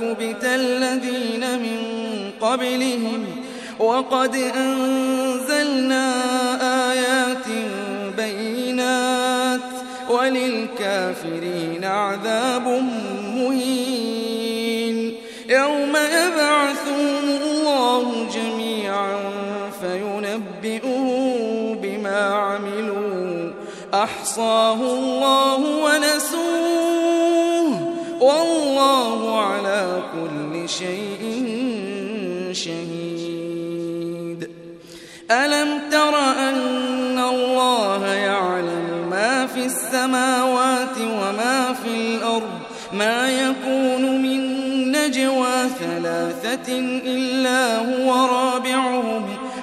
كبت الذين من قبلهم وقد أنزلنا آيات بينات وللكافرين عذاب مهين. يوم يبعثهم الله جميعا فينبئهم بما عملوا. أحصاه الله شهيد. ألم تر أن الله يعلم ما في السماوات وما في الأرض؟ ما يكون من نجوى ثلاثة إلا هو رابعهم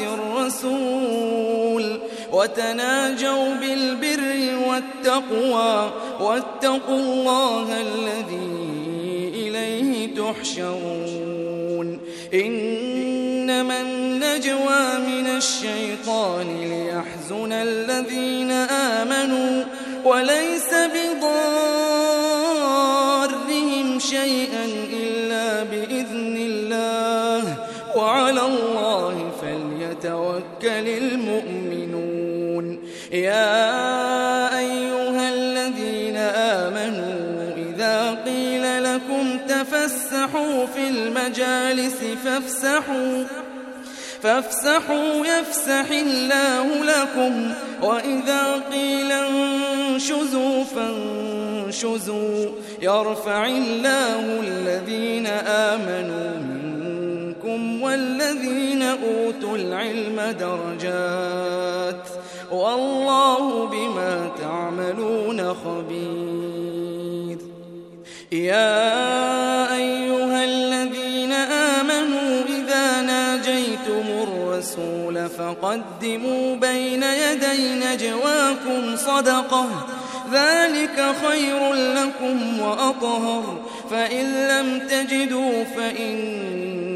الرسول وتناجوا بالبر والتقوى واتقوا الله الذي إليه تحشرون. إنما النجوى من الشيطان ليحزن الذين آمنوا وليس بضارهم شيئا المؤمنون. يا أيها الذين آمنوا إذا قيل لكم تفسحوا في المجالس فافسحوا فافسحوا يفسح الله لكم وإذا قيل انشزوا فانشزوا يرفع الله الذين آمنوا منكم والذين أوتوا العلم درجات والله بما تعملون خبير. يا أيها الذين آمنوا إذا ناجيتم الرسول فقدموا بين يدي نجواكم صدقة ذلك خير لكم وأطهر فإن لم تجدوا فإن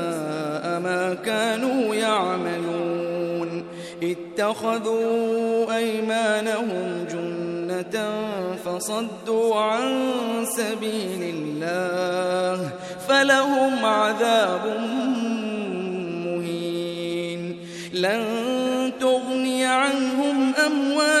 اتخذوا أيمانهم جنة فصدوا عن سبيل الله فلهم عذاب مهين. لن تغني عنهم أموالهم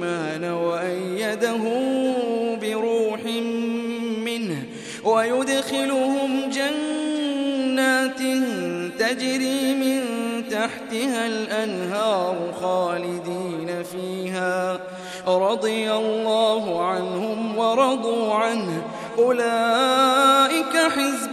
وأيدهم بروح منه ويدخلهم جنات تجري من تحتها الأنهار خالدين فيها رضي الله عنهم ورضوا عنه أولئك حزب